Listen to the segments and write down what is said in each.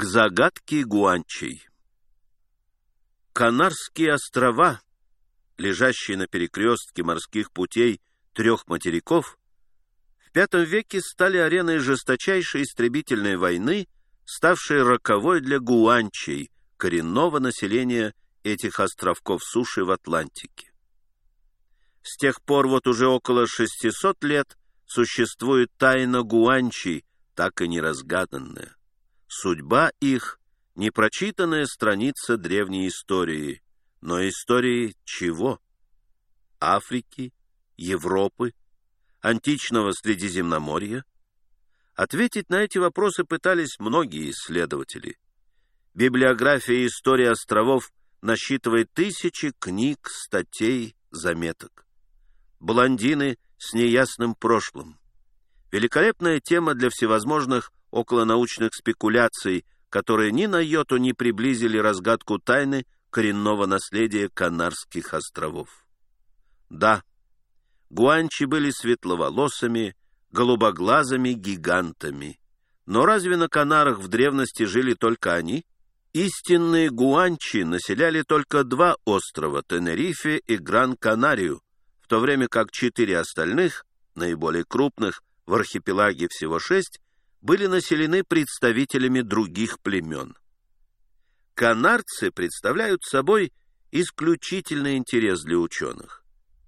К загадке Гуанчей. Канарские острова, лежащие на перекрестке морских путей трех материков, в V веке стали ареной жесточайшей истребительной войны, ставшей роковой для гуанчей, коренного населения этих островков суши в Атлантике. С тех пор вот уже около 600 лет существует тайна гуанчей, так и неразгаданная. Судьба их — непрочитанная страница древней истории, но истории чего? Африки, Европы, античного Средиземноморья? Ответить на эти вопросы пытались многие исследователи. Библиография истории островов насчитывает тысячи книг, статей, заметок. Блондины с неясным прошлым. Великолепная тема для всевозможных околонаучных спекуляций, которые ни на йоту не приблизили разгадку тайны коренного наследия Канарских островов. Да, гуанчи были светловолосыми, голубоглазыми гигантами. Но разве на Канарах в древности жили только они? Истинные гуанчи населяли только два острова — Тенерифе и Гран-Канарию, в то время как четыре остальных, наиболее крупных, в архипелаге всего шесть, были населены представителями других племен. Канарцы представляют собой исключительный интерес для ученых.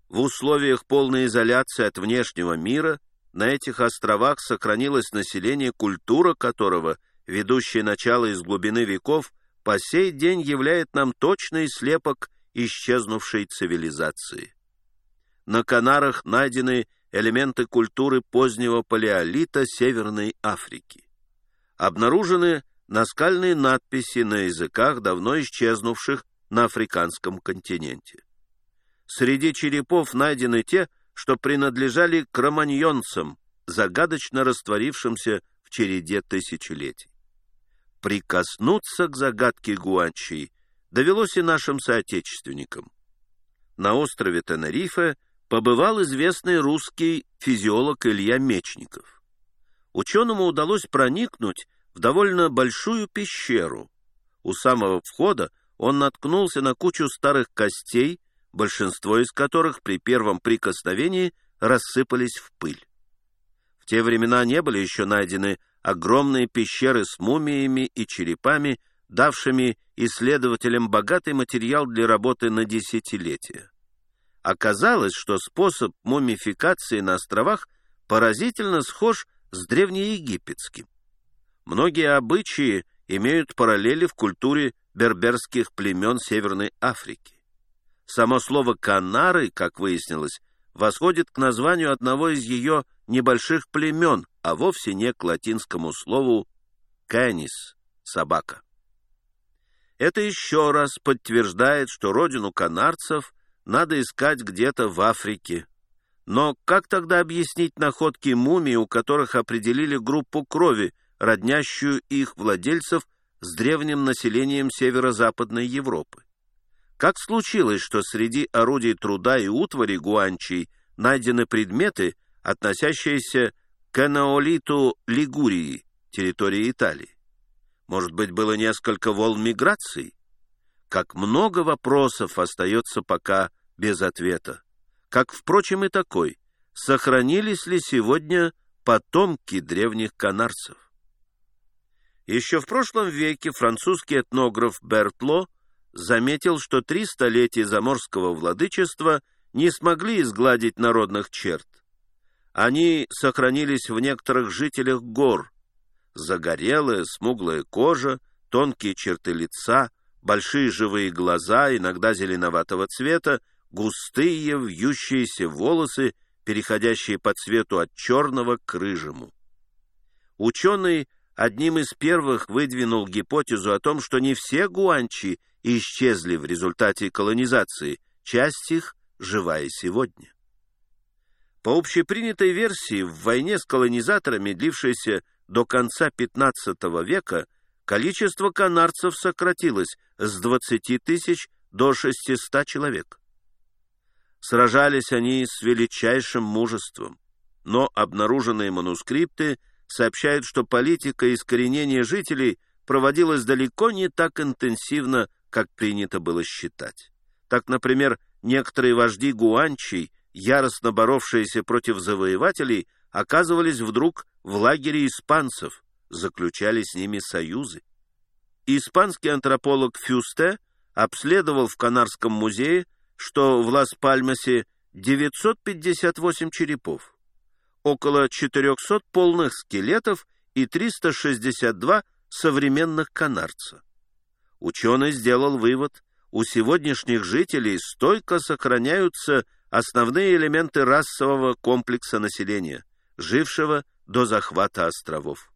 В условиях полной изоляции от внешнего мира на этих островах сохранилось население, культура которого, ведущая начало из глубины веков, по сей день являет нам точный слепок исчезнувшей цивилизации. На Канарах найдены элементы культуры позднего палеолита Северной Африки. Обнаружены наскальные надписи на языках, давно исчезнувших на африканском континенте. Среди черепов найдены те, что принадлежали кроманьонцам, загадочно растворившимся в череде тысячелетий. Прикоснуться к загадке Гуанчи довелось и нашим соотечественникам. На острове Тенерифе побывал известный русский физиолог Илья Мечников. Ученому удалось проникнуть в довольно большую пещеру. У самого входа он наткнулся на кучу старых костей, большинство из которых при первом прикосновении рассыпались в пыль. В те времена не были еще найдены огромные пещеры с мумиями и черепами, давшими исследователям богатый материал для работы на десятилетия. Оказалось, что способ мумификации на островах поразительно схож с древнеегипетским. Многие обычаи имеют параллели в культуре берберских племен Северной Африки. Само слово «канары», как выяснилось, восходит к названию одного из ее небольших племен, а вовсе не к латинскому слову «канис» — собака. Это еще раз подтверждает, что родину канарцев надо искать где-то в Африке. Но как тогда объяснить находки мумий, у которых определили группу крови, роднящую их владельцев с древним населением северо-западной Европы? Как случилось, что среди орудий труда и утвари гуанчей найдены предметы, относящиеся к энеолиту Лигурии, территории Италии? Может быть, было несколько волн миграций? Как много вопросов остается пока без ответа. Как, впрочем, и такой, сохранились ли сегодня потомки древних канарцев? Еще в прошлом веке французский этнограф Бертло заметил, что три столетия заморского владычества не смогли изгладить народных черт. Они сохранились в некоторых жителях гор. Загорелая, смуглая кожа, тонкие черты лица — большие живые глаза, иногда зеленоватого цвета, густые вьющиеся волосы, переходящие по цвету от черного к рыжему. Ученый одним из первых выдвинул гипотезу о том, что не все гуанчи исчезли в результате колонизации, часть их живая сегодня. По общепринятой версии, в войне с колонизаторами, длившейся до конца XV века, количество канарцев сократилось с 20 тысяч до 600 человек. Сражались они с величайшим мужеством, но обнаруженные манускрипты сообщают, что политика искоренения жителей проводилась далеко не так интенсивно, как принято было считать. Так, например, некоторые вожди гуанчей, яростно боровшиеся против завоевателей, оказывались вдруг в лагере испанцев, заключали с ними союзы. Испанский антрополог Фюсте обследовал в Канарском музее, что в Лас-Пальмасе 958 черепов, около 400 полных скелетов и 362 современных канарца. Ученый сделал вывод, у сегодняшних жителей стойко сохраняются основные элементы расового комплекса населения, жившего до захвата островов.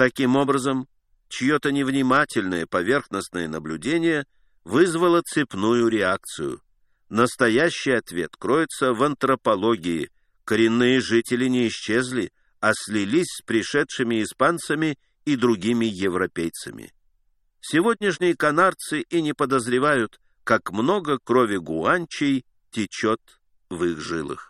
Таким образом, чье-то невнимательное поверхностное наблюдение вызвало цепную реакцию. Настоящий ответ кроется в антропологии. Коренные жители не исчезли, а слились с пришедшими испанцами и другими европейцами. Сегодняшние канарцы и не подозревают, как много крови гуанчей течет в их жилах.